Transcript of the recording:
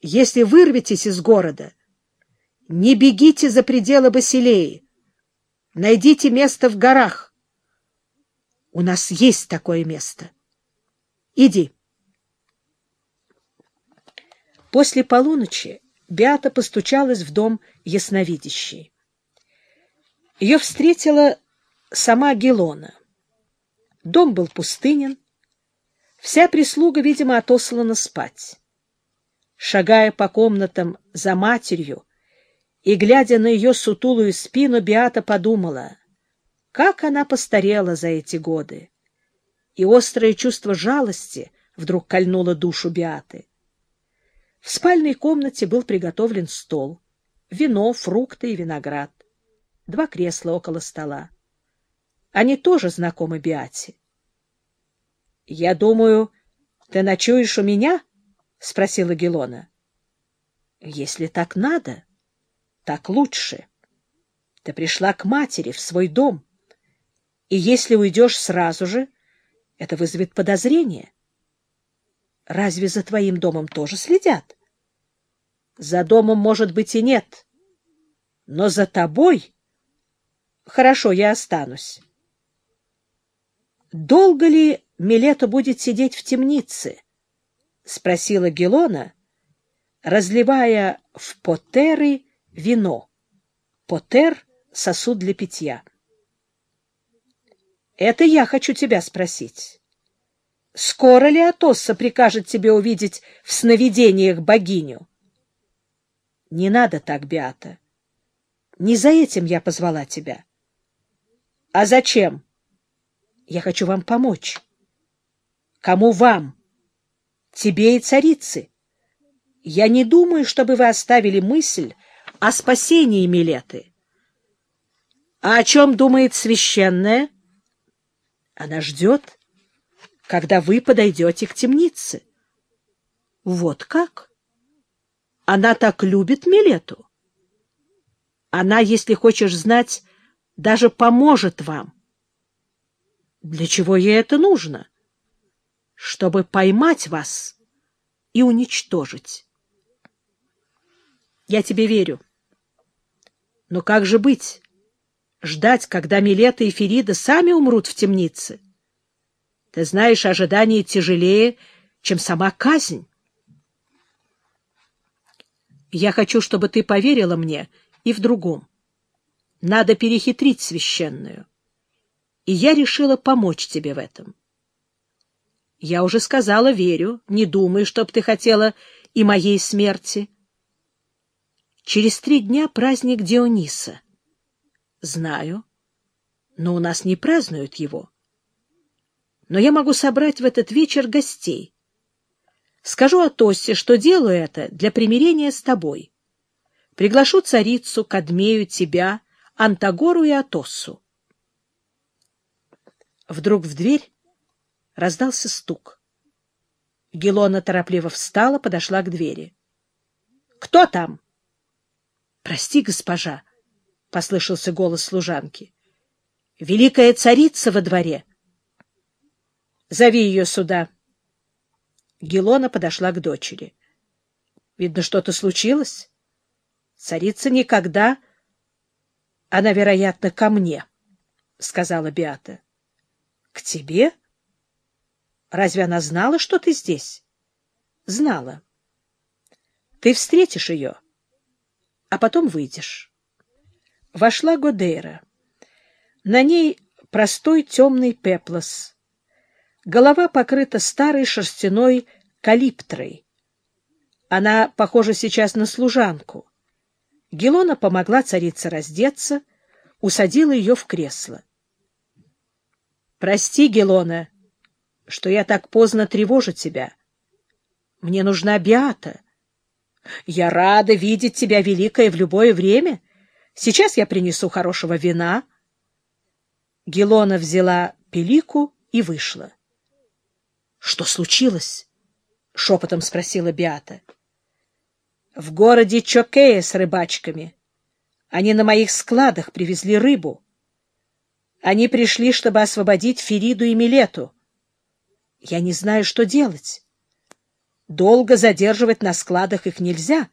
если вырветесь из города, не бегите за пределы Басилеи. Найдите место в горах. У нас есть такое место. Иди. После полуночи Беата постучалась в дом ясновидящей. Ее встретила сама Гелона. Дом был пустынен. Вся прислуга, видимо, отослана спать. Шагая по комнатам за матерью и глядя на ее сутулую спину, Биата подумала, как она постарела за эти годы. И острое чувство жалости вдруг кольнуло душу Биаты. В спальной комнате был приготовлен стол, вино, фрукты и виноград, два кресла около стола. Они тоже знакомы Биате. — Я думаю, ты ночуешь у меня? — спросила Гелона. — Если так надо, так лучше. Ты пришла к матери, в свой дом. И если уйдешь сразу же, это вызовет подозрение. Разве за твоим домом тоже следят? За домом, может быть, и нет. Но за тобой... Хорошо, я останусь. Долго ли Милета будет сидеть в темнице? — спросила Гелона, разливая в потеры вино. Потер — сосуд для питья. Это я хочу тебя спросить. Скоро ли Атосса прикажет тебе увидеть в сновидениях богиню? Не надо так, Биата. Не за этим я позвала тебя. А зачем? Я хочу вам помочь. Кому вам? Тебе и царице. Я не думаю, чтобы вы оставили мысль о спасении Милеты. А о чем думает священная? Она ждет, когда вы подойдете к темнице. Вот как? Она так любит Милету. Она, если хочешь знать, даже поможет вам. Для чего ей это нужно? Чтобы поймать вас и уничтожить. Я тебе верю. Но как же быть? Ждать, когда Милета и Ферида сами умрут в темнице? Ты знаешь, ожидание тяжелее, чем сама казнь. Я хочу, чтобы ты поверила мне и в другом. Надо перехитрить священную. И я решила помочь тебе в этом. Я уже сказала, верю, не думай, чтоб ты хотела и моей смерти. Через три дня праздник Диониса. Знаю, но у нас не празднуют его. Но я могу собрать в этот вечер гостей. Скажу Атосе, что делаю это для примирения с тобой. Приглашу царицу, Кадмею, тебя, Антагору и Атоссу. Вдруг в дверь раздался стук. Гелона торопливо встала, подошла к двери. — Кто там? — Прости, госпожа, — послышался голос служанки. — Великая царица во дворе. — Зови ее сюда. Гелона подошла к дочери. — Видно, что-то случилось. Царица никогда... Она, вероятно, ко мне, — сказала Биата. — К тебе? Разве она знала, что ты здесь? — Знала. — Ты встретишь ее, а потом выйдешь. Вошла Годейра. На ней простой темный пеплос. Голова покрыта старой шерстяной калиптрой. Она похожа сейчас на служанку. Гелона помогла царице раздеться, усадила ее в кресло. — Прости, Гелона, что я так поздно тревожу тебя. Мне нужна Биата. Я рада видеть тебя, Великая, в любое время. Сейчас я принесу хорошего вина. Гелона взяла пелику и вышла. — Что случилось? — шепотом спросила Биата. — В городе Чокея с рыбачками. Они на моих складах привезли рыбу. Они пришли, чтобы освободить Фериду и Милету. Я не знаю, что делать. Долго задерживать на складах их нельзя.